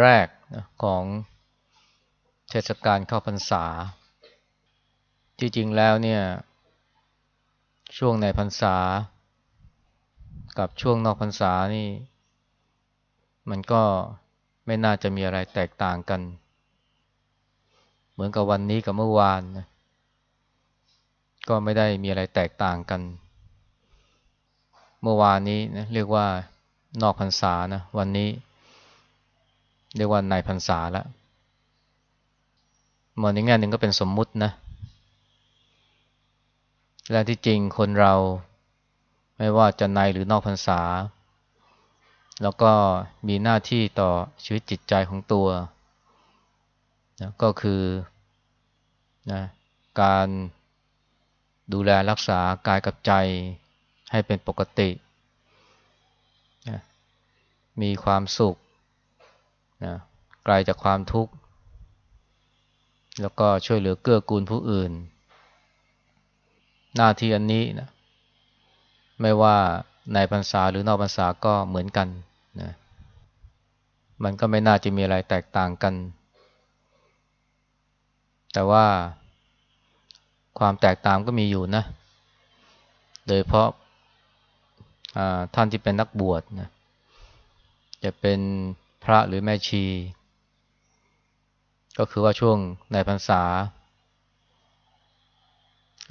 แรกนะของเทศกาลเข้าพรรษาที่จริงแล้วเนี่ย ช่วงในพรรษา กับช่วงนอกพรรษานี่ มันก็ไม่น่าจะมีอะไรแตกต่างกัน เหมือนกับวันนี้กับเมื่อวานนะก็ไม่ได้มีอะไรแตกต่างกัน เมื่อวานนี้นะเรียกว่านอกพรรษานะวันนี้ เรียกว่าในพรรษาแล้วมองในแง่หนึ่งก็เป็นสมมุตินะและที่จริงคนเราไม่ว่าจะในหรือนอกพรรษา แล้วก็มีหน้าที่ต่อชีวิตจิตใจของตัวนะก็คือนะการดูแลรักษากายกับใจให้เป็นปกตินะมีความสุข นะไกลจากความทุกข์ แล้วก็ช่วยเหลือเกื้อกูลผู้อื่น หน้าที่อันนี้นะไม่ว่าในพรรษาหรือนอกพรรษาก็เหมือนกันนะมันก็ไม่น่าจะมีอะไรแตกต่างกัน แต่ว่าความแตกต่างก็มีอยู่นะ โดยเพราะท่านที่เป็นนักบวชนะ จะเป็น พระหรือแม่ชี ก็คือว่าช่วงในพรรษา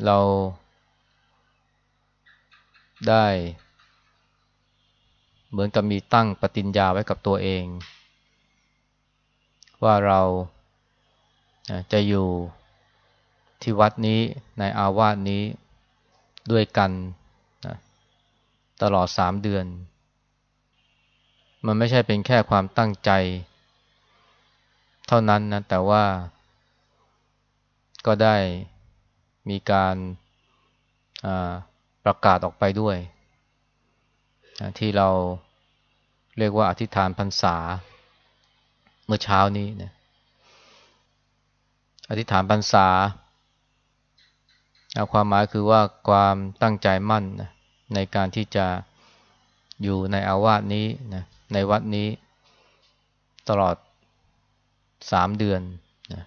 เราได้ เหมือนกับมีตั้งปฏิญญาไว้กับตัวเอง ว่าเราจะอยู่ที่วัดนี้ในอาวาสนี้ด้วยกันนะตลอดสามเดือน มันไม่ใช่เป็นแค่ความตั้งใจ เท่านั้นนะแต่ว่า ก็ได้มีการประกาศออกไปด้วย ที่เราเรียกว่าอธิษฐานพรรษา เมื่อเช้านี้นะอธิษฐานพรรษาความหมายคือว่าความตั้งใจมั่นนะในการที่จะอยู่ในอาวาสนี้นะ ในวัดนี้ตลอดสามเดือนนะ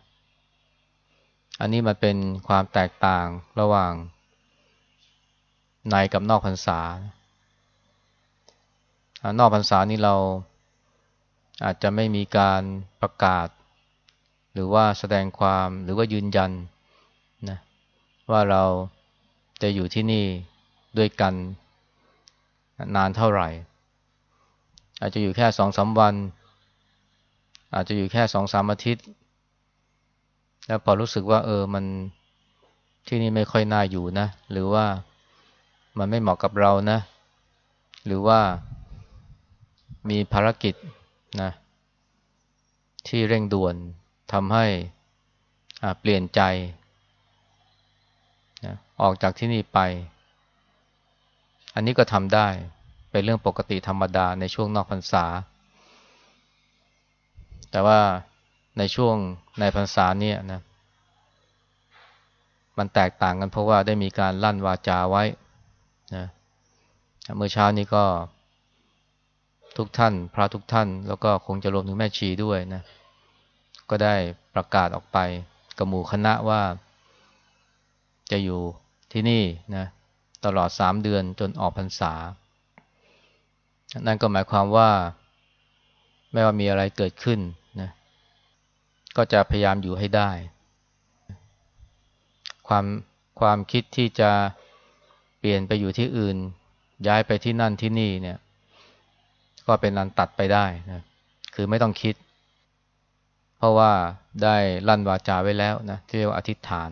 อันนี้มันเป็นความแตกต่างระหว่างในกับนอกพรรษานอกพรรษานี้เราอาจจะไม่มีการประกาศ หรือว่าแสดงความหรือว่ายืนยันนะว่าเราจะอยู่ที่นี่ด้วยกันนานเท่าไหร่ อาจจะอยู่แค่สองสาวัน อาจจะอยู่แค่สองสามอาทิตย์ แล้วพอรู้สึกว่า เออมันที่นี่ไม่ค่อยน่าอยู่นะ หรือว่ามันไม่เหมาะกับเรานะ หรือว่ามีภารกิจนะ ที่เร่งด่วนทำให้เปลี่ยนใจนะออกจากที่นี่ไป อันนี้ก็ทำได้ เป็นเรื่องปกติธรรมดาในช่วงนอกพรรษา แต่ว่าในช่วงในพรรษาเนี่ยนะ มันแตกต่างกันเพราะว่าได้มีการลั่นวาจาไว้นะเมื่อเช้านี้ก็ทุกท่านพระทุกท่าน แล้วก็คงจะรวมถึงแม่ชีด้วยนะ ก็ได้ประกาศออกไปกับหมู่คณะว่า จะอยู่ที่นี่นะตลอดสามเดือนจนออกพรรษา นั่นก็หมายความว่า ไม่ว่ามีอะไรเกิดขึ้นนะก็จะพยายามอยู่ให้ได้ ความความคิดที่จะเปลี่ยนไปอยู่ที่อื่น ย้ายไปที่นั่นที่นี่เนี่ย ก็เป็นนันตัดไปได้นะคือไม่ต้องคิด เพราะว่าได้ลั่นวาจาไว้แล้วนะที่เรียกว่าอธิษฐาน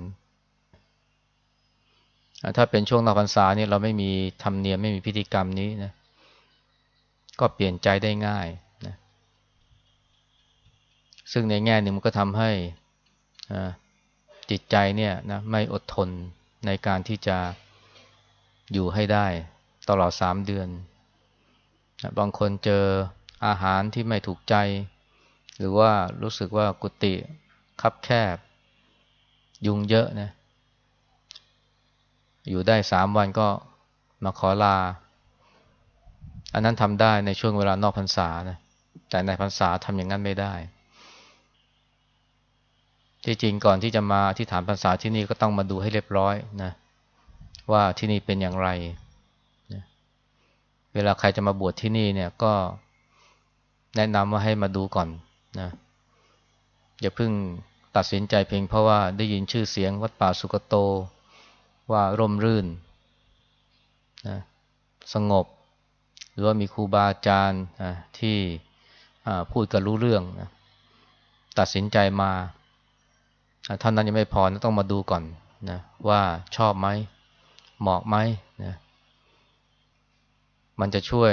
ถ้าเป็นช่วงนอกพรรษาเนี่ยเราไม่มีธรรมเนียมไม่มีพิธีกรรมนี้นะ ก็เปลี่ยนใจได้ง่ายนะซึ่งในแง่หนึ่งมันก็ทำให้จิตใจเนี่ยนะไม่อดทนในการที่จะอยู่ให้ได้ตลอดสามเดือนนะบางคนเจออาหารที่ไม่ถูกใจ หรือว่ารู้สึกว่ากุฏิคับแคบ ยุงเยอะนะอยู่ได้สามวันก็มาขอลา อันนั้นทำได้ในช่วงเวลานอกพรรษานะแต่ในพรรษาทำอย่างนั้นไม่ได้ ที่จริงก่อนที่จะมาที่ฐานพรรษาที่นี่ก็ต้องมาดูให้เรียบร้อยนะว่าที่นี่เป็นอย่างไรนะเวลาใครจะมาบวชที่นี่เนี่ยก็แนะนำว่าให้มาดูก่อนนะอย่าเพิ่งตัดสินใจเพียงเพราะว่าได้ยินชื่อเสียงวัดป่าสุกโตว่าร่มรื่นนะสงบ หรือว่ามีครูบาอาจารย์ที่พูดกันรู้เรื่องนะตัดสินใจมาท่านนั้นยังไม่พอนะต้องมาดูก่อนนะว่าชอบไหมเหมาะไหมนะมันจะช่วย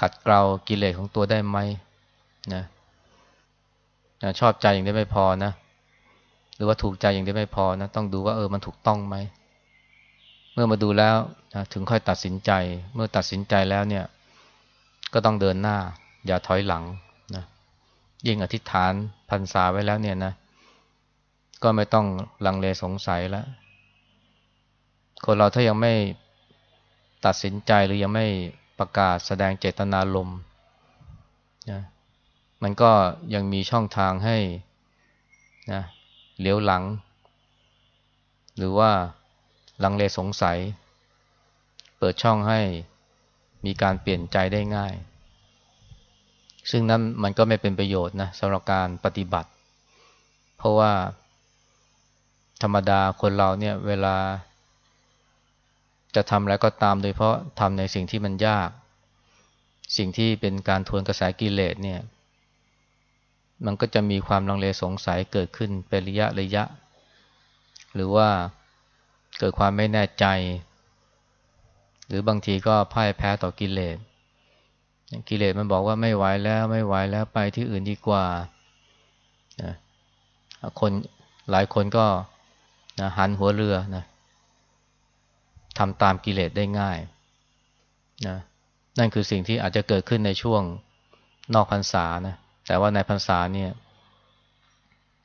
ขัดเกลากิเลสของตัวได้ไหมนะชอบใจอย่างนี้ไม่พอนะ หรือว่าถูกใจอย่างนี้ไม่พอนะ ต้องดูว่าเออมันถูกต้องไหม เมื่อมาดูแล้วถึงค่อยตัดสินใจ เมื่อตัดสินใจแล้วเนี่ย ก็ต้องเดินหน้า อย่าถอยหลังนะยิ่งอธิษฐานพรรษาไว้แล้วเนี่ยนะ ก็ไม่ต้องลังเลสงสัยแล้วคนเราถ้ายังไม่ตัดสินใจหรือยังไม่ประกาศแสดงเจตนารมณ์นะมันก็ยังมีช่องทางให้นะเลี้ยวหลัง หรือว่า ลังเลสงสัย เปิดช่องให้มีการเปลี่ยนใจได้ง่าย ซึ่งนั้นมันก็ไม่เป็นประโยชน์นะสำหรับการปฏิบัติ เพราะว่าธรรมดาคนเราเนี่ยเวลา จะทำอะไรก็ตามโดยเพราะทำในสิ่งที่มันยาก สิ่งที่เป็นการทวนกระแสกิเลสเนี่ย มันก็จะมีความลังเลสงสัยเกิดขึ้นเป็นระยะระยะ หรือว่า เกิดความไม่แน่ใจ หรือบางทีก็พ่ายแพ้ต่อกิเลสกิเลสมันบอกว่าไม่ไหวแล้วไม่ไหวแล้วไปที่อื่นดีกว่าคนหลายคนก็นะหันหัวเรือนะทำตามกิเลสได้ง่ายนะนั่นคือสิ่งที่อาจจะเกิดขึ้นในช่วงนอกพรรษานะแต่ว่าในพรรษาเนี่ย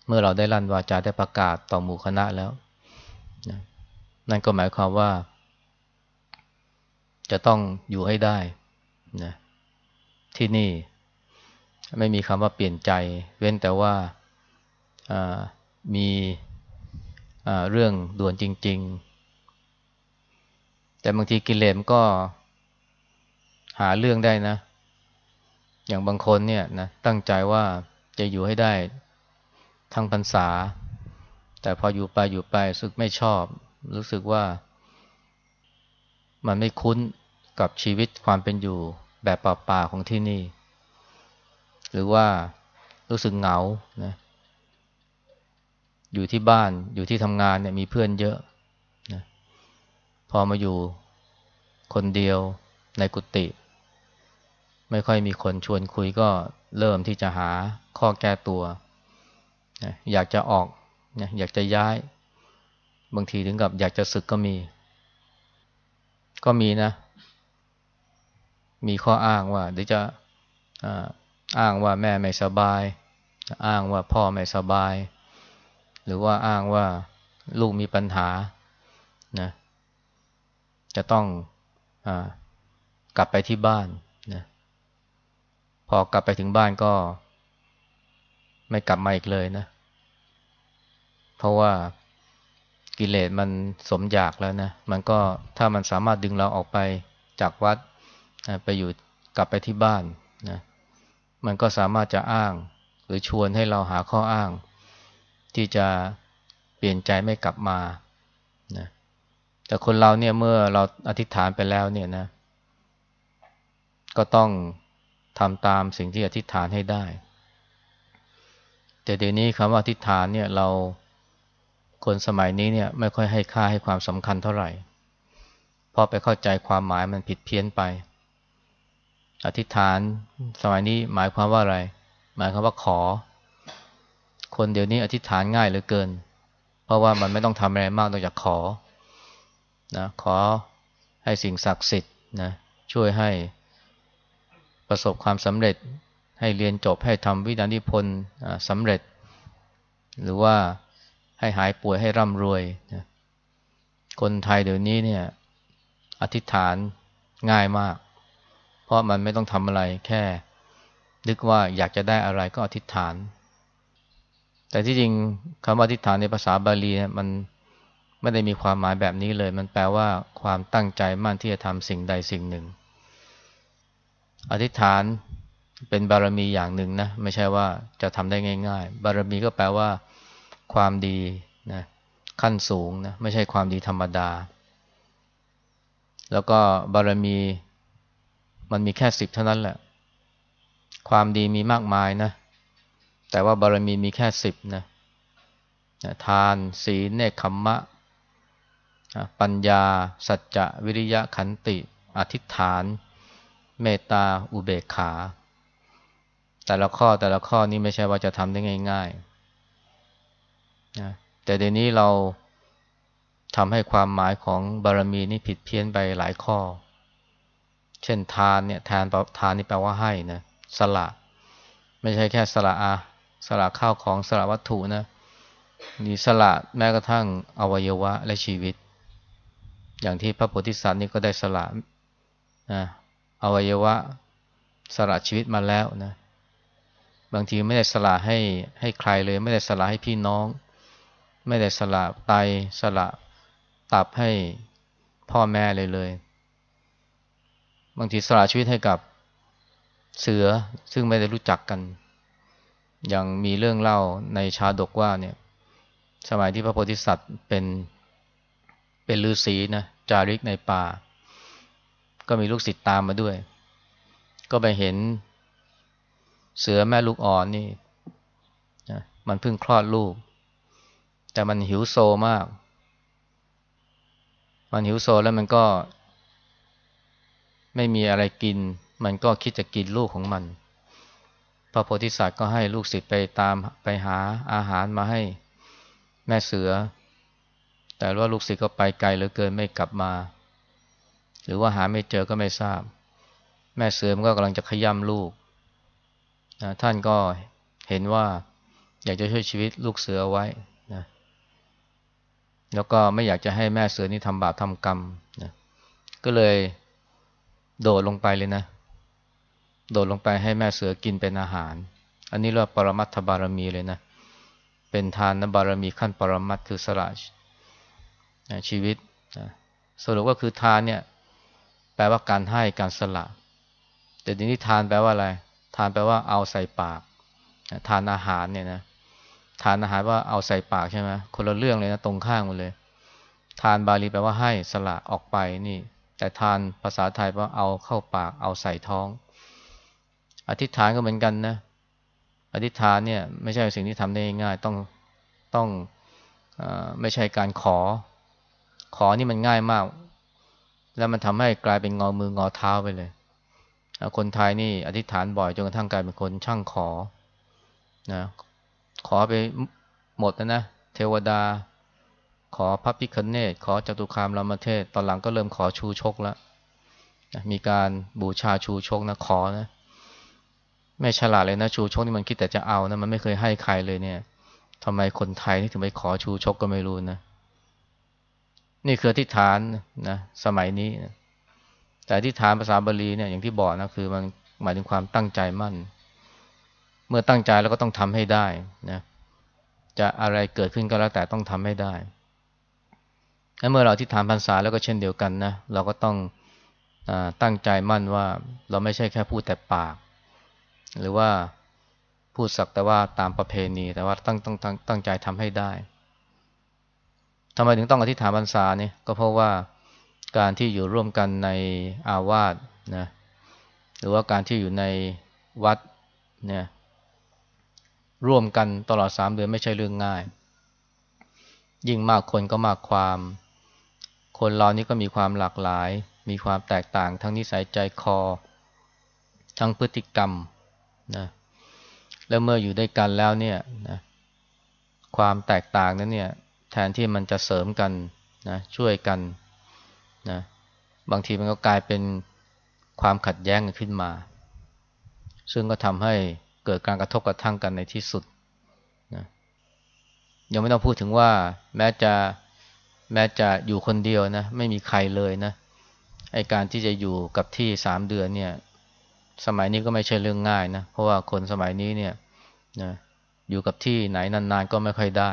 เมื่อเราได้ลั่นวาจาได้ประกาศต่อหมู่คณะแล้วนะ นั่นก็หมายความว่า จะต้องอยู่ให้ได้นะที่นี่ไม่มีคำว่าเปลี่ยนใจ เว้นแต่ว่ามีเรื่องด่วนจริง ๆ แต่บางทีกิเลสมันก็หาเรื่องได้นะ อย่างบางคนเนี่ยนะตั้งใจว่าจะอยู่ให้ได้ทั้งพรรษา แต่พออยู่ไปอยู่ไปสึกไม่ชอบ รู้สึกว่า มันไม่คุ้นกับชีวิตความเป็นอยู่แบบป่าๆของที่นี่ หรือว่ารู้สึกเหงานะอยู่ที่บ้านอยู่ที่ทำงานเนี่ยมีเพื่อนเยอะพอมาอยู่คนเดียวในกุฏิไม่ค่อยมีคนชวนคุยก็เริ่มที่จะหาข้อแก้ตัวอยากจะออกอยากจะย้าย บางทีถึงกับอยากจะศึกก็มี ก็มีนะ มีข้ออ้างว่าเดี๋ยวจะอ้างว่าแม่ไม่สบาย อ้างว่าพ่อไม่สบาย หรือว่าอ้างว่าลูกมีปัญหานะจะต้องอกลับไปที่บ้านนะพอกลับไปถึงบ้านก็ ไม่กลับมาอีกเลยนะ เพราะว่า กิเลสมันสมอยากแล้วนะ มันก็ถ้ามันสามารถดึงเราออกไปจากวัดไปอยู่กลับไปที่บ้านนะมันก็สามารถจะอ้าง หรือชวนให้เราหาข้ออ้าง ที่จะเปลี่ยนใจไม่กลับมานะแต่คนเราเนี่ยเมื่อเราอธิษฐานไปแล้วเนี่ยนะ ก็ต้องทำตามสิ่งที่อธิษฐานให้ได้ แต่เดี๋ยวนี้คำว่าอธิษฐานเนี่ยเรา คนสมัยนี้เนี่ยไม่ค่อยให้ค่าให้ความสำคัญเท่าไหร่เพราะไปเข้าใจความหมายมันผิดเพี้ยนไป อธิษฐานสมัยนี้หมายความว่าอะไร หมายความว่าขอ คนเดี๋ยวนี้อธิษฐานง่ายเหลือเกิน เพราะว่ามันไม่ต้องทำอะไรมากนอกจากขอนะขอให้สิ่งศักดิ์สิทธิ์นะช่วยให้ประสบความสำเร็จให้เรียนจบให้ทำวิญญาณิพนธ์สำเร็จ หรือว่า ให้หายป่วยให้ร่ำรวยนะคนไทยเดี๋ยวนี้เนี่ย อธิษฐานง่ายมาก เพราะมันไม่ต้องทำอะไรแค่ นึกว่าอยากจะได้อะไรก็อธิษฐาน แต่ที่จริงคำว่าอธิษฐานในภาษาบาลีเนี่ยมันไม่ได้มีความหมายแบบนี้เลย มันแปลว่าความตั้งใจมั่นที่จะทำสิ่งใดสิ่งหนึ่ง อธิษฐานเป็นบารมีอย่างหนึ่งนะ ไม่ใช่ว่าจะทำได้ง่าย ๆ บารมีก็แปลว่า ความดีนะขั้นสูงนะไม่ใช่ความดีธรรมดา แล้วก็บารมีมันมีแค่สิบเท่านั้นแหละ ความดีมีมากมายนะ แต่ว่าบารมีมีแค่สิบนะทานศีลเนคขมมะ ปัญญา สัจจะ วิริยะขันติ อธิษฐาน เมตตา อุเบกขา แต่ละข้อแต่ละข้อนี้ไม่ใช่ว่าจะทำได้ง่าย ๆ นะแต่เดี๋ยวนี้เราทำให้ความหมายของบารมีนี่ผิดเพี้ยนไปหลายข้อ เช่นทานเนี่ยทานทานนี่แปลว่าให้นะสละ ไม่ใช่แค่สละอาสละข้าวของสละวัตถุนะมีสละแม้กระทั่งอวัยวะและชีวิต อย่างที่พระโพธิสัตว์นี่ก็ได้สละนะอวัยวะสละชีวิตมาแล้วนะ บางทีไม่ได้สละให้ให้ใครเลย ไม่ได้สละให้พี่น้อง ไม่ได้สละไตสละตับให้พ่อแม่เลยเลย บางทีสละชีวิตให้กับเสือซึ่งไม่ได้รู้จักกัน อย่างมีเรื่องเล่าในชาดกว่าเนี่ย สมัยที่พระโพธิสัตว์เป็นเป็นฤาษีนะจาริกในป่า ก็มีลูกศิษย์ตามมาด้วย ก็ไปเห็นเสือแม่ลูกอ่อนนี่นะมันเพิ่งคลอดลูก แต่มันหิวโซมาก มันหิวโซแล้วมันก็ ไม่มีอะไรกิน มันก็คิดจะกินลูกของมัน พระโพธิสัตว์ก็ให้ลูกศิษย์ไปตามไปหาอาหารมาให้แม่เสือ แต่ว่าลูกศิษย์ก็ไปไกลเหลือเกินไม่กลับมา หรือว่าหาไม่เจอก็ไม่ทราบ แม่เสือมันก็กำลังจะขย้ำลูกนะท่านก็เห็นว่าอยากจะช่วยชีวิตลูกเสือไว้ แล้วก็ไม่อยากจะให้แม่เสือนี่ทำบาปทำกรรมนะก็เลยโดดลงไปเลยนะ โดดลงไปให้แม่เสือกินเป็นอาหาร อันนี้เรียกปรมัตถบารมีเลยนะ เป็นทานบารมีขั้นปรมัตคือสละชีวิตสรุปก็คือทานเนี่ย แปลว่าการให้การสละ แต่ทีนี้ทานแปลว่าอะไร ทานแปลว่าเอาใส่ปากทานอาหารเนี่ยนะ ทานอาหารว่าเอาใส่ปากใช่ไหมคนละเรื่องเลยนะตรงข้างหมดเลย ทานบาลีแปลว่าให้สละออกไปนี่ แต่ทานภาษาไทยว่าเอาเข้าปากเอาใส่ท้อง อธิษฐานก็เหมือนกันนะอธิษฐานเนี่ยไม่ใช่สิ่งที่ทำได้ง่ายต้องต้องอไม่ใช่การขอ ขอนี่มันง่ายมาก แล้วมันทำให้กลายเป็นงอมืองอเท้าไปเลยคนไทยนี่อธิษฐานบ่อยจนกระทั่งกลายเป็นคนช่างขอนะ ขอไปหมดแล้วนะ เทวดา ขอพระพิคเนตขอจตุคามรามเทศ ตอนหลังก็เริ่มขอชูชกแล้วมีการบูชาชูชกนะขอนะ ไม่ฉลาดเลยนะ ชูชกนี่มันคิดแต่จะเอานะมันไม่เคยให้ใครเลยเนี่ยทำไมคนไทยนี่ถึงไปขอชูชกก็ไม่รู้นะนี่คือที่ฐานนะสมัยนี้นะแต่ที่ฐานภาษาบาลีเนี่ยอย่างที่บอกนะคือมันหมายถึงความตั้งใจมั่น เมื่อตั้งใจแล้วก็ต้องทำให้ได้นะจะอะไรเกิดขึ้นก็แล้วแต่ต้องทำให้ได้และเมื่อเราที่ฐานพรรษาแล้วก็เช่นเดียวกันนะเราก็ต้องอตั้งใจมั่นว่าเราไม่ใช่แค่พูดแต่ปาก หรือว่าพูดสักแต่ว่าตามประเพณี แต่ว่าตั้งต้องตั้งตั้งใจทำให้ได้ทำไมถึงต้องอธิษฐานพรรษาเนี่ยก็เพราะว่าการที่อยู่ร่วมกันในอาวาสนะหรือว่าการที่อยู่ในวัดเนี่ย ร่วมกันตลอดสามเดือนไม่ใช่เรื่องง่าย ยิ่งมากคนก็มากความ คนเรานี่ก็มีความหลากหลาย มีความแตกต่างทั้งนิสัยใจคอ ทั้งพฤติกรรมนะแล้วเมื่ออยู่ด้วยกันแล้วเนี่ยนะความแตกต่างนั้นเนี่ยแทนที่มันจะเสริมกันนะช่วยกันนะบางทีมันก็กลายเป็นความขัดแย้งกันขึ้นมา ซึ่งก็ทำให้ เกิดการกระทบกระทั่งกันในที่สุดนะยังไม่ต้องพูดถึงว่าแม้จะแม้จะอยู่คนเดียวนะ ไม่มีใครเลยนะไอการที่จะอยู่กับที่สามเดือนเนี่ย สมัยนี้ก็ไม่ใช่เรื่องง่ายนะ เพราะว่าคนสมัยนี้เนี่ยนะอยู่กับที่ไหนนานๆก็ไม่ค่อยได้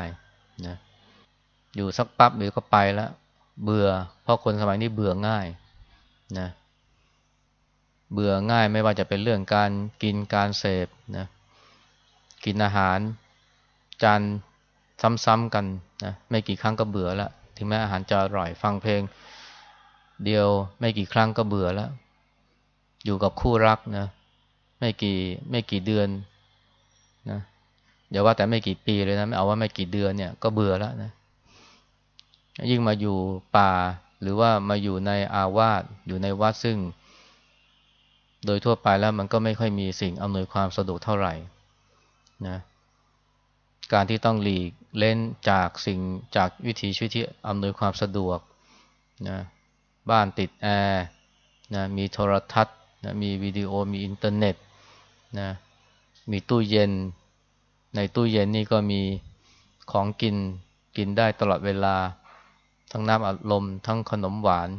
นะอยู่สักปั๊บหรือก็ไปแล้วเบื่อ เพราะคนสมัยนี้เบื่อง่ายนะเเบื่อง่ายไม่ว่าจะเป็นเรื่องการกินการเสพนะกินอาหารจานซ้ำๆกันนะไม่กี่ครั้งก็เบื่อแล้วถึงแม้อาหารจะอร่อยฟังเพลง เดียวไม่กี่ครั้งก็เบื่อแล้ว อยู่กับคู่รักนะไม่กี่ไม่กี่เดือนนะอย่าว่าแต่ไม่กี่ปีเลยนะไม่เอาว่าไม่กี่เดือนเนี่ยก็เบื่อแล้วนะยิ่งมาอยู่ป่า หรือว่ามาอยู่ในอาวาสอยู่ในวัดซึ่ง โดยทั่วไปแล้วมันก็ไม่ค่อยมีสิ่งอำนวยความสะดวกเท่าไหร่นะการที่ต้องหลีกเล่นจากสิ่งจากวิถีชีวิตที่อำนวยความสะดวกนะบ้านติดแอร์นะมีโทรทัศน์นะมีวิดีโอมีอินเทอร์เน็ตนะมีตู้เย็น ในตู้เย็นนี่ก็มีของกินกินได้ตลอดเวลา ทั้งน้ำอัดลมทั้งขนมหวาน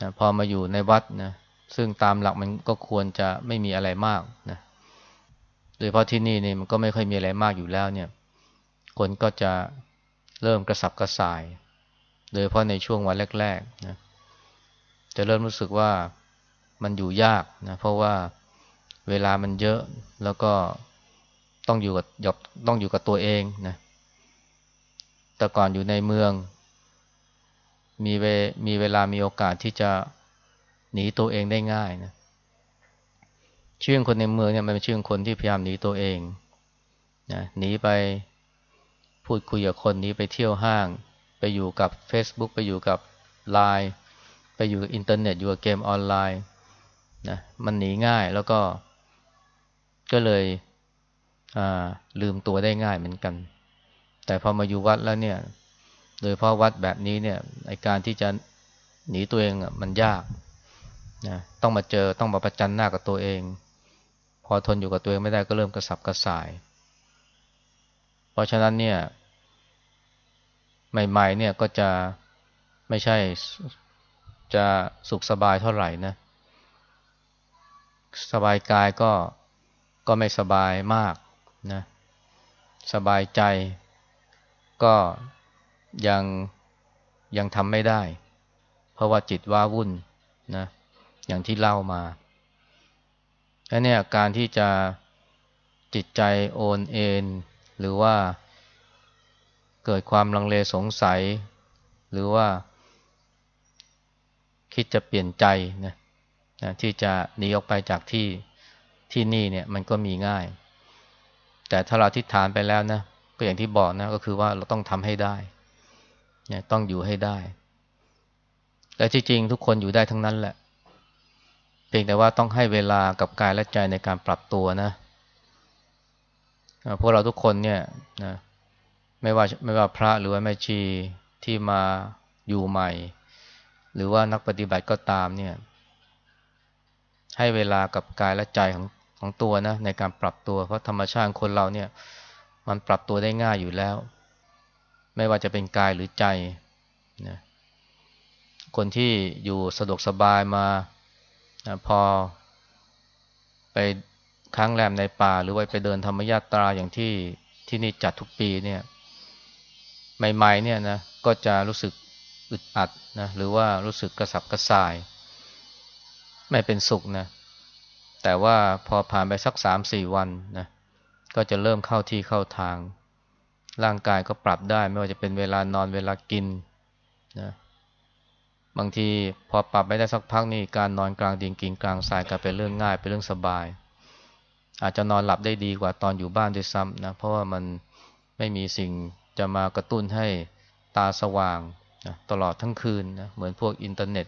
นะพอมาอยู่ในวัดนะ ซึ่งตามหลักมันก็ควรจะไม่มีอะไรมากนะโดยเพราะที่นี่นี่มันก็ไม่ค่อยมีอะไรมากอยู่แล้วเนี่ย คนก็จะเริ่มกระสับกระส่าย โดยเพราะในช่วงวันแรกๆนะจะเริ่มรู้สึกว่ามันอยู่ยากนะเพราะว่าเวลามันเยอะแล้วก็ต้องอยู่กับต้องอยู่กับตัวเองนะแต่ก่อนอยู่ในเมือง มีเวมีเวลามีโอกาสที่จะ หนีตัวเองได้ง่ายนะชีวิตคนในเมืองเนี่ยมันเป็นชีวิตคนที่พยายามหนีตัวเองนะหนีไปพูดคุยกับคนนี้ไปเที่ยวห้าง ไปอยู่กับ Facebook ไปอยู่กับไลน์ไปอยู่กับอินเทอร์เน็ตอยู่กับเกมออนไลน์นะมันหนีง่ายแล้วก็ก็เลยลืมตัวได้ง่ายเหมือนกัน แต่พอมาอยู่วัดแล้วเนี่ย โดยเพราะวัดแบบนี้เนี่ยในการที่จะหนีตัวเองมันยาก นะต้องมาเจอต้องมาประจันหน้ากับตัวเอง พอทนอยู่กับตัวเองไม่ได้ก็เริ่มกระสับกระส่าย เพราะฉะนั้นเนี่ย ใหม่ๆเนี่ยก็จะไม่ใช่จะสุขสบายเท่าไหร่นะ สบายกายก็ก็ไม่สบายมากนะ สบายใจก็ยังยังทำไม่ได้ เพราะว่าจิตว้าวุ่นนะ อย่างที่เล่ามาและเนี่ยการที่จะจิตใจโอนเอ็นหรือว่าเกิดความลังเลสงสัย หรือว่าคิดจะเปลี่ยนใจนะนะที่จะหนีออกไปจากที่ที่นี่เนี่ยมันก็มีง่าย แต่ถ้าเราทิฏฐานไปแล้วนะก็อย่างที่บอกนะก็คือว่าเราต้องทำให้ได้เนี่ยต้องอยู่ให้ได้ และที่จริงทุกคนอยู่ได้ทั้งนั้นแหละ พียงแต่ว่าต้องให้เวลากับกายและใจในการปรับตัวนะพวกเราทุกคนเนี่ยนะไม่ว่าไม่ว่าพระหรือว่าแม่ชีที่มาอยู่ใหม่ หรือว่านักปฏิบัติก็ตามเนี่ย ให้เวลากับกายและใจของของตัวนะในการปรับตัวเพราะธรรมชาติคนเราเนี่ย มันปรับตัวได้ง่ายอยู่แล้ว ไม่ว่าจะเป็นกายหรือใจนะคนที่อยู่สะดวกสบายมา นะพอไปค้างแรมในป่า หรือว่าไปเดินธรรมยาตราอย่างที่ที่นี่จัดทุกปีเนี่ย ใหม่ๆเนี่ยนะก็จะรู้สึกอึดอัดนะหรือว่ารู้สึกกระสับกระส่าย ไม่เป็นสุขนะแต่ว่าพอผ่านไปสักสามสี่วันนะก็จะเริ่มเข้าที่เข้าทาง ร่างกายก็ปรับได้ ไม่ว่าจะเป็นเวลานอนเวลากินนะ บางทีพอปรับไปได้สักพักนี่การนอนกลางดินกินกลางทรายกลายเป็นเรื่องง่ายเป็นเรื่องสบาย อาจจะนอนหลับได้ดีกว่าตอนอยู่บ้านด้วยซ้ำนะเพราะว่ามันไม่มีสิ่งจะมากระตุ้นให้ตาสว่างนะตลอดทั้งคืนนะเหมือนพวกอินเทอร์เน็ต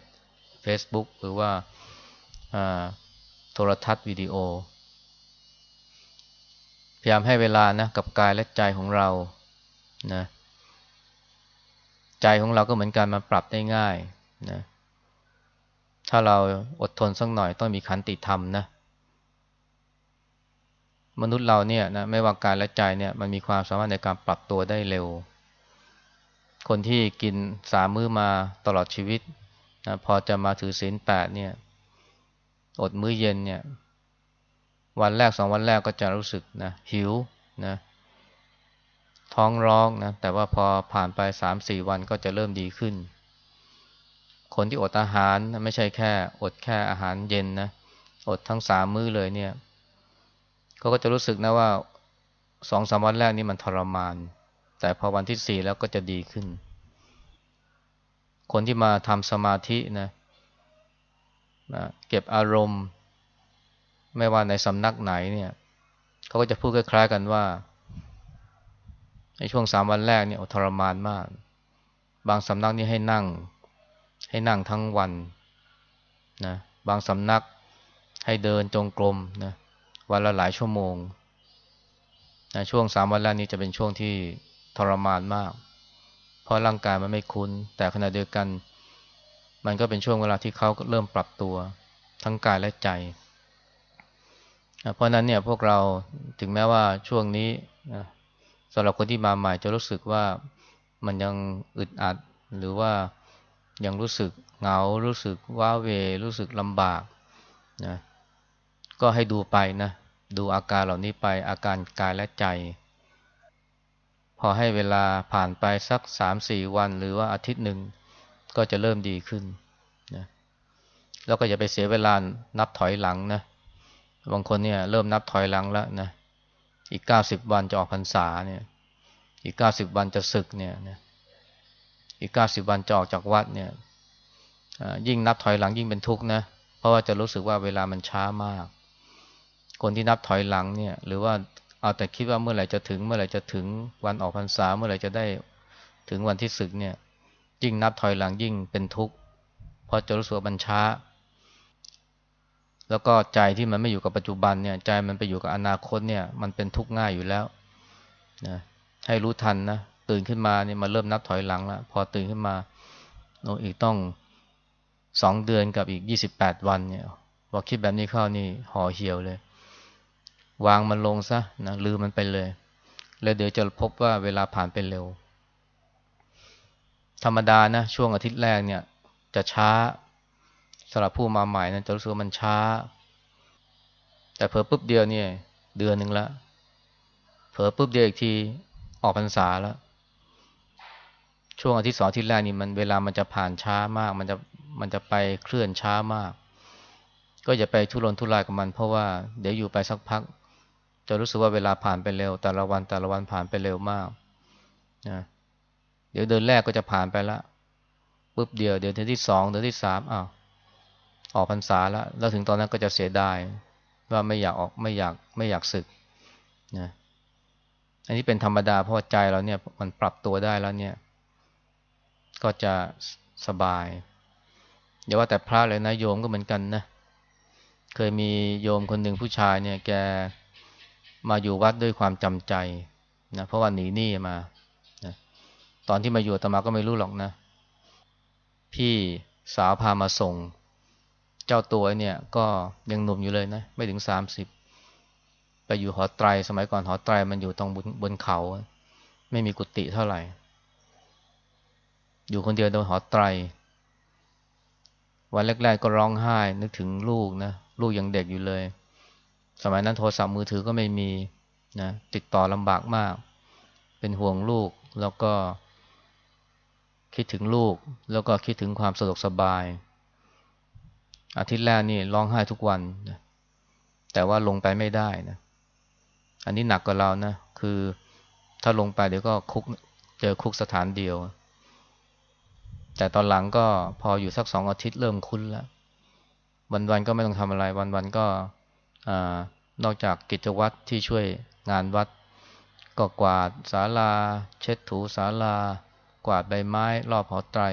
Facebook หรือว่าโทรทัศน์วิดีโอ พยายามให้เวลานะกับกายและใจของเรานะใจของเราก็เหมือนกันมาปรับได้ง่าย นะถ้าเราอดทนสักหน่อยต้องมีขันติธรรมนะมนุษย์เราเนี่ยนะไม่ว่ากายและใจเนี่ยมันมีความสามารถในการปรับตัวได้เร็ว คนที่กินสามมื้อมาตลอดชีวิตนะพอจะมาถือศีลแปดเนี่ย อดมื้อเย็นเนี่ย วันแรกสองวันแรกก็จะรู้สึกนะหิวนะท้องร้องนะแต่ว่าพอผ่านไปสามสี่วันก็จะเริ่มดีขึ้น คนที่อดอาหารไม่ใช่แค่ อดแค่อาหารเย็นนะอดทั้งสามมื้อเลยเนี่ยเขาก็จะรู้สึกนะว่าสองสามวันแรกนี่มันทรมาน แต่พอวันที่สี่แล้วก็จะดีขึ้น คนที่มาทำสมาธินะนะเก็บอารมณ์ ไม่ว่าในสำนักไหนเนี่ยเขาก็จะพูดคล้ายๆกันว่าในช่วงสามวันแรกเนี่ยทรมานมาก บางสำนักนี่ให้นั่ง ให้นั่งทั้งวันนะบางสำนักให้เดินจงกรมนะวันละหลายชั่วโมงนะช่วงสามวันแรกนี้จะเป็นช่วงที่ทรมานมาก เพราะร่างกายมันไม่คุ้น แต่ขณะเดียวกัน มันก็เป็นช่วงเวลาที่เขาเริ่มปรับตัวทั้งกายและใจ เพราะนั้นเนี่ยพวกเราถึงแม้ว่าช่วงนี้สำหรับคนที่มาใหม่จะรู้สึกว่ามันยังอึดอัดหรือว่า ยังรู้สึกเหงา รู้สึกว้าเว รู้สึกลำบากนะก็ให้ดูไปนะดูอาการเหล่านี้ไปอาการกายและใจ พอให้เวลาผ่านไปสักสามสี่วัน หรือว่าอาทิตย์หนึ่งก็จะเริ่มดีขึ้นนะแล้วก็อย่าไปเสียเวลานับถอยหลังนะบางคนเนี่ยเริ่มนับถอยหลังแล้วนะอีกเก้าสิบวันจะออกพรรษาเนี่ย อีกเก้าสิบวันจะศึกเนี่ยนะ อีกเก้าสิบวันจะออกจากวัดเนี่ยยิ่งนับถอยหลังยิ่งเป็นทุกข์นะเพราะว่าจะรู้สึกว่าเวลามันช้ามาก คนที่นับถอยหลังเนี่ย หรือว่าเอาแต่คิดว่าเมื่อไหร่จะถึง เมื่อไหร่จะถึงวันออกพรรษาเมื่อไหร่จะได้ถึงวันที่ศึกเนี่ย ยิ่งนับถอยหลังยิ่งเป็นทุกข์เพราะจะรู้สึกบัญช้า แล้วก็ใจที่มันไม่อยู่กับปัจจุบันเนี่ย ใจมันไปอยู่กับอนาคตเนี่ย มันเป็นทุกข์ง่ายอยู่แล้วนะให้รู้ทันนะ ตื่นขึ้นมาเนี่ยมาเริ่มนับถอยหลังแล้วพอตื่นขึ้นมาโนอีกต้องสองเดือนกับอีกยี่สิบแปดวันเนี่ยพอคิดแบบนี้เข้านี่ห่อเหี่ยวเลย วางมันลงซะนะลืมมันไปเลย แล้วเดี๋ยวจะพบว่าเวลาผ่านไปเร็ว ธรรมดานะช่วงอาทิตย์แรกเนี่ย จะช้าสำหรับผู้มาใหม่นะจะรู้สึกว่ามันช้า แต่เผอปุ๊บเดียวเนี่ย เดือนหนึ่งละเผลอปุ๊บเดียวอีกทีออกพรรษาแล้ว ช่วงอาทิตย์สองอาทิตย์แรกนี่มันเวลามันจะผ่านช้ามาก มันจะมันจะไปเคลื่อนช้ามาก ก็อย่าไปทุรนทุรายกับมัน เพราะว่าเดี๋ยวอยู่ไปสักพัก จะรู้สึกว่าเวลาผ่านไปเร็ว แต่ละวันแต่ละวันผ่านไปเร็วมากนะเดี๋ยวเดือนแรกก็จะผ่านไปละปุ๊บเดียวเดือนที่สองเดือนที่สามอ้าวออกพรรษาแล้วแล้วถึงตอนนั้นก็จะเสียดายว่าไม่อยากออกไม่อยากไม่อยากศึกนะอันนี้เป็นธรรมดาเพราะใจเราเนี่ยมันปรับตัวได้แล้วเนี่ย ก็จะสบายอย่าว่าแต่พระเลยนะโยมก็เหมือนกันนะเคยมีโยมคนหนึ่งผู้ชายเนี่ย แกมาอยู่วัดด้วยความจำใจนะเพราะว่าหนีหนี้มานะตอนที่มาอยู่ตมาก็ไม่รู้หรอกนะ พี่สาวพามาส่ง เจ้าตัวเนี่ย ก็ยังหนุ่มอยู่เลยนะ ไม่ถึงสามสิบไปอยู่หอไตร สมัยก่อนหอไตรมันอยู่ตรงบนบนเขา ไม่มีกุฏิเท่าไหร่ อยู่คนเดียวโดนหอไตร วันแรก ๆ ก็ร้องไห้ นึกถึงลูกนะลูกยังเด็กอยู่เลย สมัยนั้นโทรศัพท์มือถือก็ไม่มีนะติดต่อลำบากมาก เป็นห่วงลูกแล้วก็ คิดถึงลูก แล้วก็คิดถึงความสะดวกสบาย อาทิตย์แรกนี่ร้องไห้ทุกวันนะแต่ว่าลงไปไม่ได้นะ อันนี้หนักกว่าเรานะ คือถ้าลงไปเดี๋ยวก็คุกเจอคุกสถานเดียว แต่ตอนหลังก็พออยู่สักสองอาทิตย์เริ่มคุ้นแล้ว วันๆก็ไม่ต้องทำอะไร วันๆก็นอกจากกิจวัตรที่ช่วยงานวัด ก็กวาดศาลา เช็ดถูศาลา กวาดใบไม้ รอบหอไตร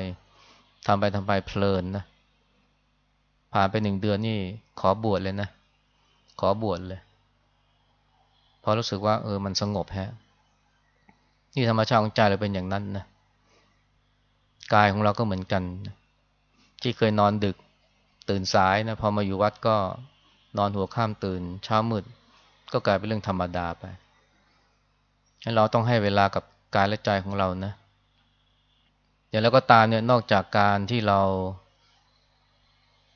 ทำไปทำไปเพลินนะผ่านไปหนึ่งเดือนนี่ขอบวชเลยนะ ขอบวชเลยเพราะรู้สึกว่าเออมันสงบแฮะ นี่ธรรมชาติของใจเราเป็นอย่างนั้นนะ กายของเราก็เหมือนกัน ที่เคยนอนดึกตื่นสายนะพอมาอยู่วัดก็นอนหัวข้ามตื่น เช้ามืด ก็กลายเป็นเรื่องธรรมดาไปเราต้องให้เวลากับกายและใจของเรานะอย่างแล้วก็ตามเนี่ยนอกจากการที่เรา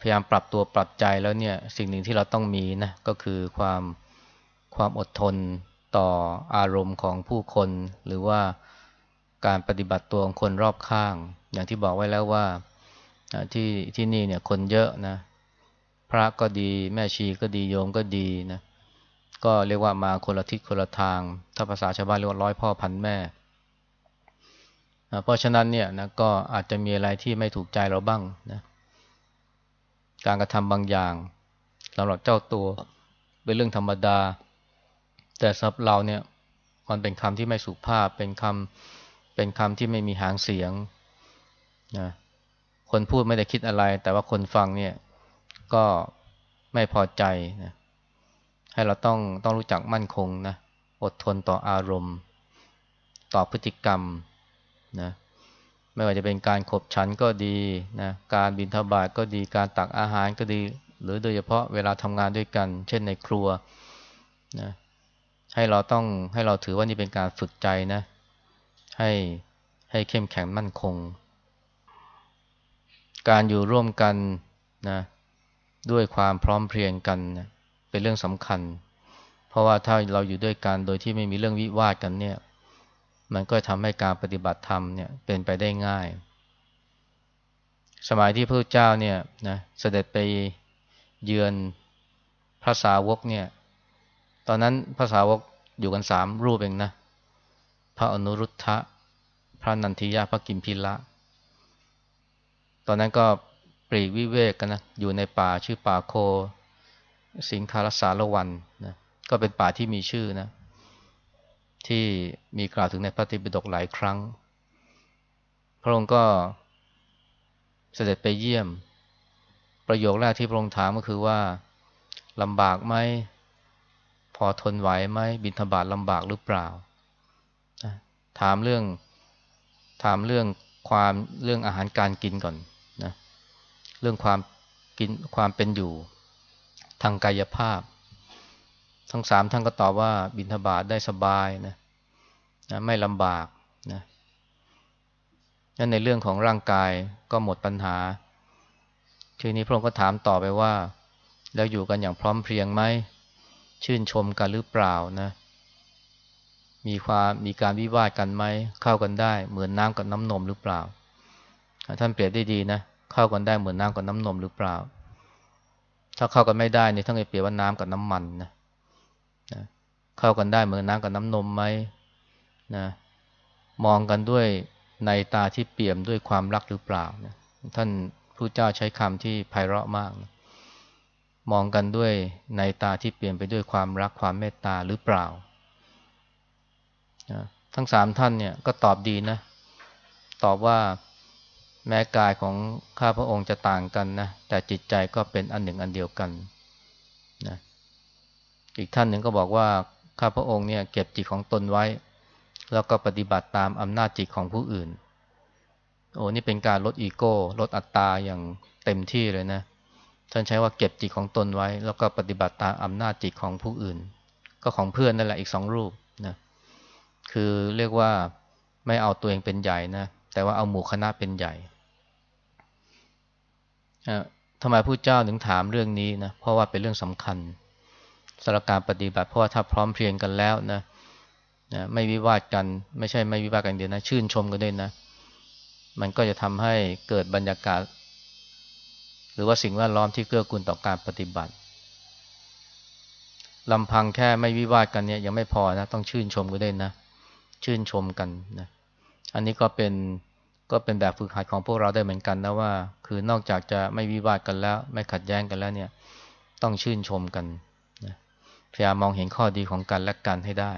พยายามปรับตัวปรับใจแล้วเนี่ย สิ่งหนึ่งที่เราต้องมีนะก็คือความความอดทนต่ออารมณ์ของผู้คน หรือว่า การปฏิบัติตัวของคนรอบข้าง อย่างที่บอกไว้แล้วว่าที่ที่นี่เนี่ยคนเยอะนะ พระก็ดีแม่ชีก็ดีโยมก็ดีนะก็เรียกว่ามาคนละทิศคนละทาง ถ้าภาษาชาวบ้านเรียกว่าร้อยพ่อพันแม่เพราะฉะนั้นเนี่ยนะก็อาจจะมีอะไรที่ไม่ถูกใจเราบ้างนะการกระทำบางอย่างสำหรับเจ้าตัวเป็นเรื่องธรรมดา แต่สำหรับเราเนี่ยมันเป็นคำที่ไม่สุภาพเป็นคำ เป็นคำที่ไม่มีหางเสียงนะคนพูดไม่ได้คิดอะไร แต่ว่าคนฟังเนี่ยก็ไม่พอใจนะให้เราต้องต้องรู้จักมั่นคงนะอดทนต่ออารมณ์ ต่อพฤติกรรมนะไม่ว่าจะเป็นการขบฉันก็ดีนะการบินทบาทก็ดีการตักอาหารก็ดี หรือโดยเฉพาะเวลาทำงานด้วยกัน เช่นในครัวนะให้เราต้องให้เราถือว่านี่เป็นการฝึกใจนะ ให้ให้เข้มแข็งมั่นคง การอยู่ร่วมกันนะด้วยความพร้อมเพรียงกันนะเป็นเรื่องสำคัญ เพราะว่าถ้าเราอยู่ด้วยกันโดยที่ไม่มีเรื่องวิวาทกันเนี่ย มันก็ทำให้การปฏิบัติธรรมเนี่ยเป็นไปได้ง่าย สมัยที่พระเจ้าเนี่ยนะเสด็จไปเยือนพระสาวกเนี่ย ตอนนั้นพระสาวกอยู่กันสามรูปเองนะ ระอนุรุทธะ พระนันทิยาพระกิมพิละ ตอนนั้นก็ปรีวิเวกกันนะอยู่ในป่าชื่อป่าโค สิงคารสารวันนะก็เป็นป่าที่มีชื่อนะ ที่มีกล่าวถึงในพระติปิฎกหลายครั้ง พระองค์ก็เสด็จไปเยี่ยม ประโยคแรกที่พระองค์ถามก็คือว่าลำบากไหมพอทนไหวไหมบินทบาทลำบากหรือเปล่า ถามเรื่องถามเรื่องความเรื่องอาหารการกินก่อนนะเรื่องความกินความเป็นอยู่ทางกายภาพ ทั้งสามท่านก็ตอบว่าบินทบาทได้สบายนะนะไม่ลำบากนะนั่นในเรื่องของร่างกายก็หมดปัญหา ทีนี้พระองค์ก็ถามต่อไปว่า แล้วอยู่กันอย่างพร้อมเพรียงไหมชื่นชมกันหรือเปล่านะ มีความมีการวิวาทกันไหมเข้ากันได้ เหมือนน้ำกับน้ำนมหรือเปล่า ท่านเปรียบได้ดีนะเข้ากันได้เหมือนน้ำกับน้ำนมหรือเปล่า ถ้าเข้ากันไม่ได้นี่ท่านเปรียบว่าน้ำกับน้ำมันนะนะเข้ากันได้เหมือนน้ำกับน้ำนมไหมนะมองกันด้วยในตาที่เปี่ยมด้วยความรักหรือเปล่านะท่านผู้เจ้าใช้คำที่ไพเราะมากนะมองกันด้วยในตาที่เปลี่ยนไปด้วยความรักความเมตตาหรือเปล่า ทั้งสามท่านเนี่ยก็ตอบดีนะ ตอบว่าแม้กายของข้าพระองค์จะต่างกันนะ แต่จิตใจก็เป็นอันหนึ่งอันเดียวกันนะอีกท่านหนึ่งก็บอกว่าข้าพระองค์เนี่ยเก็บจิตของตนไว้ แล้วก็ปฏิบัติตามอำนาจจิตของผู้อื่น โอ้นี่เป็นการลดอีโก้ ลดอัตตาอย่างเต็มที่เลยนะท่านใช้ว่าเก็บจิตของตนไว้ แล้วก็ปฏิบัติตามอำนาจจิตของผู้อื่น ก็ของเพื่อนนั่นแหละอีกสองรูป คือเรียกว่าไม่เอาตัวเองเป็นใหญ่นะแต่ว่าเอาหมู่คณะเป็นใหญ่ทำไมผู้เจ้าถึงถามเรื่องนี้นะเพราะว่าเป็นเรื่องสำคัญสำหรับการปฏิบัติ เพราะว่าถ้าพร้อมเพรียงกันแล้วนะนะไม่วิวาทกัน ไม่ใช่ไม่วิวาทกันเดียวนะ ชื่นชมกันด้วยนะ มันก็จะทำให้เกิดบรรยากาศ หรือว่าสิ่งแวดล้อมที่เกื้อกูลต่อการปฏิบัติลำพังแค่ไม่วิวาทกันเนี่ยยังไม่พอนะ ต้องชื่นชมกันด้วยนะ ชื่นชมกันนะอันนี้ก็เป็นก็เป็นแบบฝึกหัดของพวกเราได้เหมือนกันนะว่า คือนอกจากจะไม่วิวาทกันแล้ว ไม่ขัดแย้งกันแล้วเนี่ยต้องชื่นชมกันนะพยายามมองเห็นข้อดีของกันและกันให้ได้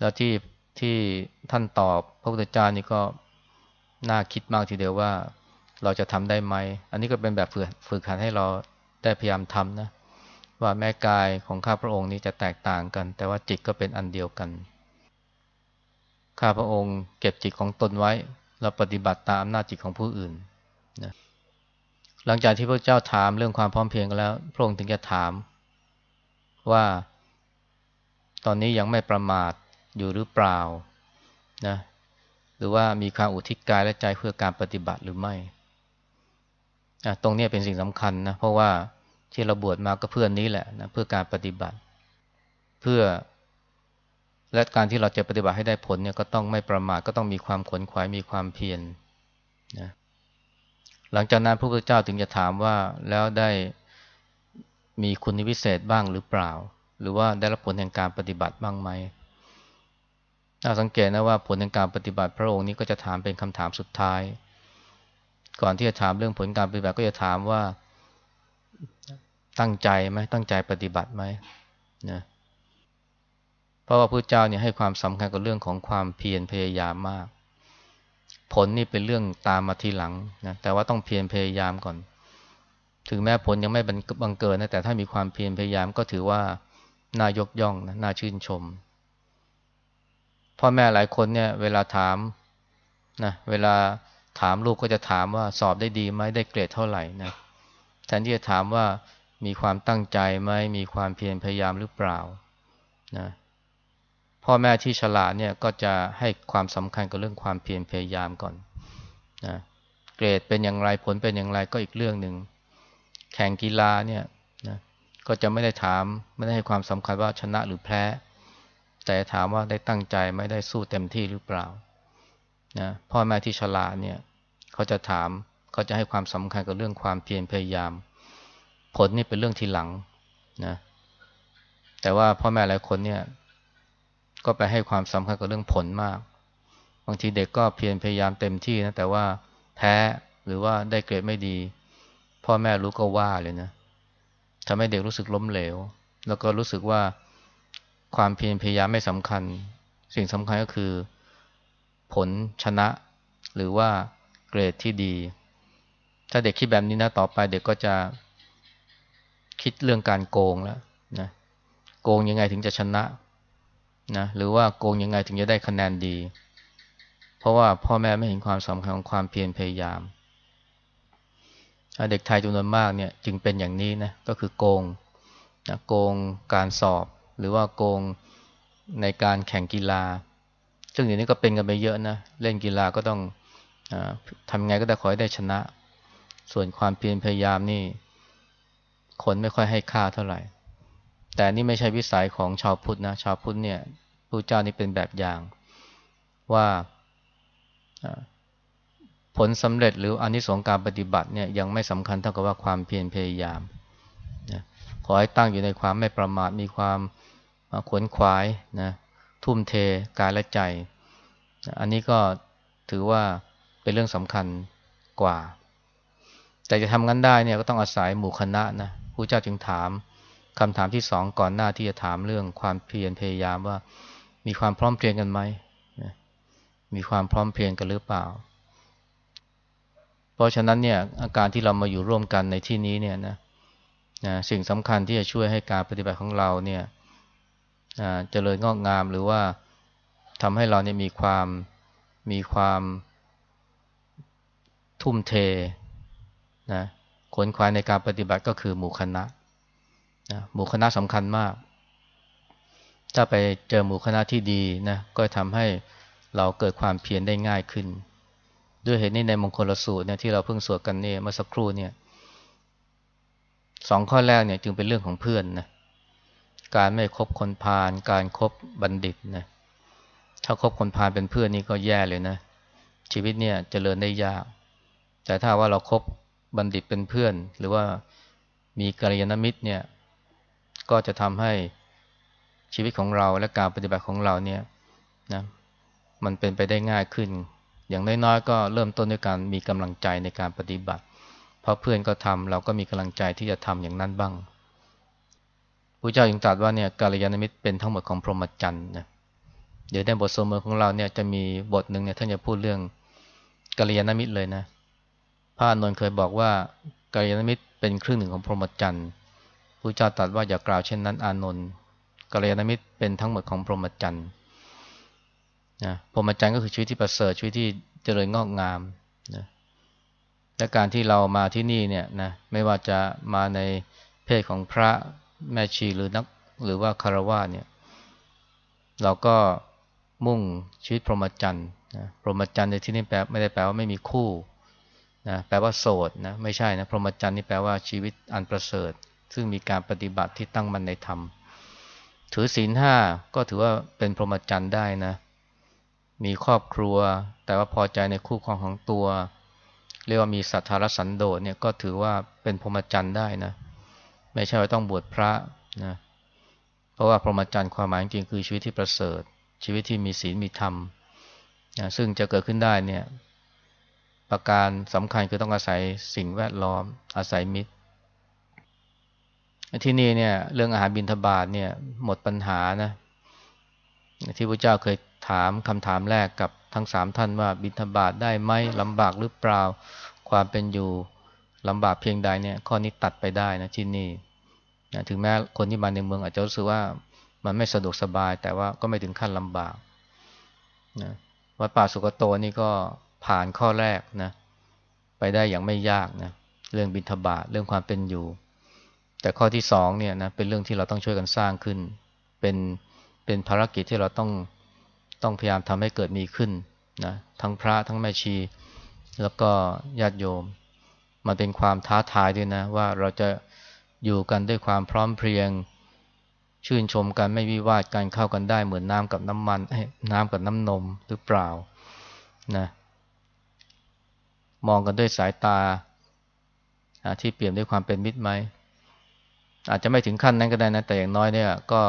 แล้วที่ที่ท่านตอบพระพุทธเจ้านี่ก็น่าคิดมากทีเดียวว่าเราจะทำได้ไหม อันนี้ก็เป็นแบบฝึกฝึกหัดให้เราได้พยายามทำนะ ว่าแม้กายของข้าพระองค์นี้จะแตกต่างกัน แต่ว่าจิตก็เป็นอันเดียวกัน ข้าพระองค์เก็บจิตของตนไว้เราปฏิบัติตามอำนาจจิตของผู้อื่นนะหลังจากที่พระเจ้าถามเรื่องความพร้อมเพียงกันแล้ว พระองค์ถึงจะถาม ว่า ตอนนี้ยังไม่ประมาทอยู่หรือเปล่านะหรือว่ามีความอุทิศกายและใจเพื่อการปฏิบัติหรือไม่ ตรงนี้เป็นสิ่งสำคัญนะ เพราะว่า ที่เราบวชมาก็เพื่อนนี้แหละนะเพื่อการปฏิบัติ เพื่อและการที่เราจะปฏิบัติให้ได้ผลเนี่ยก็ต้องไม่ประมาทก็ต้องมีความขวนขวายมีความเพียรนะหลังจากนั้นพระพุทธเจ้าถึงจะถามว่าแล้วได้มีคุณวิเศษบ้างหรือเปล่า หรือว่าได้รับผลแห่งการปฏิบัติบ้างไหมน่าสังเกตนะว่าผลแห่งการปฏิบัติพระองค์นี้ก็จะถามเป็นคำถามสุดท้าย ก่อนที่จะถามเรื่องผลการปฏิบัติก็จะถามว่า ตั้งใจไหมตั้งใจปฏิบัติไหมนะเพราะว่าพระเจ้าเนี่ยให้ความสำคัญกับเรื่องของความเพียรพยายามมาก ผลนี่เป็นเรื่องตามมาทีหลังนะแต่ว่าต้องเพียรพยายามก่อน ถึงแม้ผลยังไม่บังเกิดนะแต่ถ้ามีความเพียรพยายามก็ถือว่าน่ายกย่องนะน่าชื่นชมพ่อแม่หลายคนเนี่ยเวลาถามนะเวลาถามลูกก็จะถามว่าสอบได้ดีไหมได้เกรดเท่าไหร่นะแทนที่จะถามว่า มีความตั้งใจไหมมีความเพียรพยายามหรือเปล่านะพ่อแม่ที่ฉลาดเนี่ยก็จะให้ความสำคัญกับเรื่องความเพียรพยายามก่อนนะเกรดเป็นอย่างไรผลเป็นอย่างไรก็อีกเรื่องหนึ่งแข่งกีฬาเนี่ยนะก็จะไม่ได้ถามไม่ได้ให้ความสำคัญว่าชนะหรือแพ้ แต่ถามว่าได้ตั้งใจไม่ได้สู้เต็มที่หรือเปล่านะพ่อแม่ที่ฉลาดเนี่ยเขาจะถามเขาจะให้ความสำคัญกับเรื่องความเพียรพยายาม ผลนี่เป็นเรื่องทีหลังนะ แต่ว่าพ่อแม่หลายคนเนี่ย ก็ไปให้ความสำคัญกับเรื่องผลมาก บางทีเด็กก็เพียรพยายามเต็มที่นะแต่ว่าแพ้หรือว่าได้เกรดไม่ดี พ่อแม่รู้ก็ว่าเลยนะทำให้เด็กรู้สึกล้มเหลว แล้วก็รู้สึกว่าความเพียรพยายามไม่สำคัญ สิ่งสำคัญก็คือ ผลชนะ หรือว่าเกรดที่ดี ถ้าเด็กคิดแบบนี้นะต่อไปเด็กก็จะ คิดเรื่องการโกงแล้วนะโกงยังไงถึงจะชนะนะหรือว่าโกงยังไงถึงจะได้คะแนนดี เพราะว่าพ่อแม่ไม่เห็นความสำคัญของความเพียรพยายาม เด็กไทยจำนวนมากเนี่ยจึงเป็นอย่างนี้นะก็คือโกงนะโกงการสอบ หรือว่าโกงในการแข่งกีฬา ซึ่งอย่างนี้ก็เป็นกันไปเยอะนะเล่นกีฬาก็ต้องอทำไงก็ได้ขอให้ได้ชนะ ส่วนความเพียรพยายามนี่ คนไม่ค่อยให้ค่าเท่าไหร่ แต่นี่ไม่ใช่วิสัยของชาวพุทธนะ ชาวพุทธเนี่ยพระเจ้านี่เป็นแบบอย่างว่าผลสำเร็จหรืออนิสงส์การปฏิบัติเนี่ยยังไม่สำคัญเท่ากับว่าความเพียรพยายามนะขอให้ตั้งอยู่ในความไม่ประมาทมีความขวนขวายนะทุ่มเทกายและใจ อันนี้ก็ถือว่าเป็นเรื่องสำคัญกว่า แต่จะทำงั้นได้เนี่ยก็ต้องอาศัยหมู่คณะนะ พระเจ้าจึงถามคำถามที่สองก่อนหน้าที่จะถามเรื่องความเพียรพยายามว่า มีความพร้อมเพรียงกันไหมมีความพร้อมเพรียงกันหรือเปล่า เพราะฉะนั้นเนี่ยอาการที่เรามาอยู่ร่วมกันในที่นี้เนี่ยนะนะสิ่งสำคัญที่จะช่วยให้การปฏิบัติของเราเนี่ยเจริญงอกงามหรือว่าทำให้เราเนี่ยมีความมีความทุ่มเทนะ ขนควายในการปฏิบัติก็คือหมู่คณะนะหมู่คณะสำคัญมาก ถ้าไปเจอหมู่คณะที่ดีนะก็ทำให้เราเกิดความเพียรได้ง่ายขึ้น ด้วยเหตุนี้ในมงคลสูตรเนี่ยที่เราเพิ่งสวดกันเนี่ยเมื่อสักครู่เนี่ยสองข้อแรกเนี่ยจึงเป็นเรื่องของเพื่อนนะการไม่คบคนพาลการครบบัณฑิตนะถ้าคบคนพาลเป็นเพื่อนนี่ก็แย่เลยนะชีวิตเนี่ยจเจริญได้ยาก แต่ถ้าว่าเราครบ บัณฑิตเป็นเพื่อน หรือว่ามีกัลยาณมิตรเนี่ยก็จะทำให้ชีวิตของเราและการปฏิบัติของเราเนี่ยนะมันเป็นไปได้ง่ายขึ้น อย่างน้อยๆก็เริ่มต้นด้วยการมีกำลังใจในการปฏิบัติ เพราะเพื่อนก็ทำเราก็มีกำลังใจที่จะทำอย่างนั้นบ้างพระเจ้ายังตรัสว่าเนี่ยกาลยานมิตรเป็นทั้งหมดของพรหมจรรย์นะเดี๋ยวในบทสมมติของเราเนี่ยจะมีบทหนึ่งเนี่ยท่านจะพูดเรื่องกาลยานมิตรเลยนะ พระอนนท์เคยบอกว่ากาลยานมิตรเป็นครึ่งหนึ่งของพรหมจรรย์พระเจ้าตรัสว่าอย่ากล่าวเช่นนั้น อานนท์กัลยาณมิตรเป็นทั้งหมดของพรหมจรรย์นะพรหมจรรย์ก็คือชีวิตที่ประเสริฐชีวิตที่เจริญงอกงามนะและการที่เรามาที่นี่เนี่ยนะไม่ว่าจะมาในเพศของพระแม่ชีหรือนักหรือว่าคารวะเนี่ย เราก็มุ่งชีวิตพรหมจรรย์นะพรหมจรรย์ในที่นี้แปลไม่ได้แปลว่าไม่มีคู่ นะแปลว่าโสดนะไม่ใช่นะพรหมจรรย์นี่แปลว่าชีวิตอันประเสริฐ ซึ่งมีการปฏิบัติที่ตั้งมั่นในธรรม ถือศีลห้าก็ถือว่าเป็นพรหมจรรย์ได้นะ มีครอบครัว แต่ว่าพอใจในคู่ครองของตัว เรียกว่ามีสัทธารสันโดษเนี่ยก็ถือว่าเป็นพรหมจรรย์ได้นะ ไม่ใช่ว่าต้องบวชพระนะเพราะว่าพรหมจรรย์ความหมายจริงคือชีวิตที่ประเสริฐ ชีวิตที่มีศีลมีธรรมนะซึ่งจะเกิดขึ้นได้เนี่ย ประการสำคัญคือต้องอาศัยสิ่งแวดล้อม อาศัยมิตร ที่นี่เนี่ย เรื่องอาหารบิณฑบาตเนี่ย หมดปัญหานะ ที่พระเจ้าเคยถามคำถามแรกกับทั้งสามท่านว่าบิณฑบาตได้ไหมลำบากหรือเปล่า ความเป็นอยู่ลำบากเพียงใดเนี่ย ข้อนี้ตัดไปได้นะที่นี่นะถึงแม้คนที่มาในเมืองอาจจะรู้สึกว่ามันไม่สะดวกสบาย แต่ว่าก็ไม่ถึงขั้นลำบากนะวัดป่าสุกโตนี่ก็ ผ่านข้อแรกนะไปได้อย่างไม่ยากนะเรื่องบิณฑบาตเรื่องความเป็นอยู่ แต่ข้อที่สองเนี่ยนะเป็นเรื่องที่เราต้องช่วยกันสร้างขึ้น เป็นเป็นภารกิจที่เราต้องต้องพยายามทำให้เกิดมีขึ้นนะทั้งพระทั้งแม่ชี แล้วก็ญาติโยม มันเป็นความท้าทายด้วยนะว่าเราจะอยู่กันด้วยความพร้อมเพรียง ชื่นชมกันไม่วิวาทกันเข้ากันได้เหมือนน้ำกับน้ำมันน้ำกับน้ำนมหรือเปล่านะ มองกันด้วยสายตา ที่เปี่ยมด้วยความเป็นมิตรไหม อาจจะไม่ถึงขั้นนั้นก็ได้นะ แต่อย่างน้อยเนี่ย ก็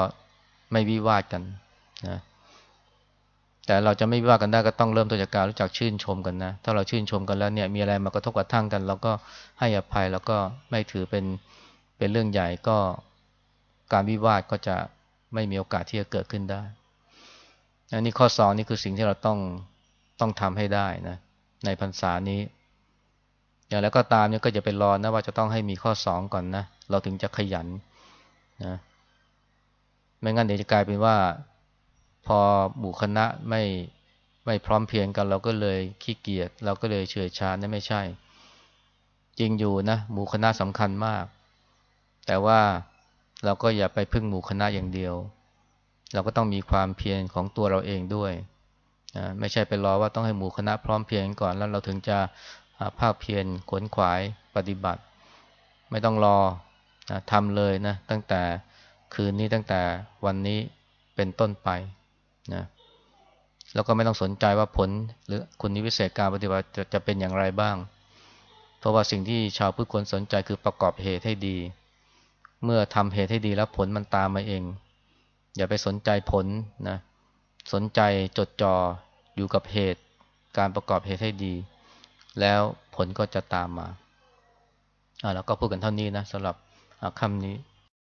ไม่วิวาทกันนะแต่เราจะไม่วิวาทกันได้ก็ต้องเริ่มต้นจากการรู้จักชื่นชมกันนะ ถ้าเราชื่นชมกันแล้วเนี่ยมีอะไรมากระทบกระทั่งกันเราก็ให้อภัยแล้วก็ไม่ถือเป็นเป็นเรื่องใหญ่ก็การวิวาทก็จะไม่มีโอกาสที่จะเกิดขึ้นได้อันนี้ข้อสองนี่คือสิ่งที่เราต้องต้องทำให้ได้นะในพรรษานี้ อย่างแล้วก็ตามเนี่ยก็จะไปรอนะว่าจะต้องให้มีข้อสองก่อนนะ เราถึงจะขยันนะไม่งั้นเดี๋ยวจะกลายเป็นว่า พอหมู่คณะไม่ไม่พร้อมเพียงกัน เราก็เลยขี้เกียจเราก็เลยเฉื่อยชานั่นไม่ใช่ จริงอยู่นะหมู่คณะสำคัญมาก แต่ว่าเราก็อย่าไปพึ่งหมู่คณะอย่างเดียว เราก็ต้องมีความเพียรของตัวเราเองด้วยนะไม่ใช่ไปรอว่าต้องให้หมู่คณะพร้อมเพียงก่อนแล้วเราถึงจะ ภาคเพียรขวนขวายปฏิบัติ ไม่ต้องรอนะทำเลยนะ ตั้งแต่คืนนี้ตั้งแต่วันนี้เป็นต้นไปนะแล้วก็ไม่ต้องสนใจว่าผล หรือคุณนิวิเศษการปฏิบัติจะจะเป็นอย่างไรบ้าง เพราะว่าสิ่งที่ชาวพุทธควรสนใจคือประกอบเหตุให้ดี เมื่อทำเหตุให้ดีแล้วผลมันตามมาเอง อย่าไปสนใจผลนะสนใจจดจ่ออยู่กับเหตุการประกอบเหตุให้ดี แล้วผลก็จะตามมาอ่าแล้วก็พูดกันเท่านี้นะสำหรับคำนี้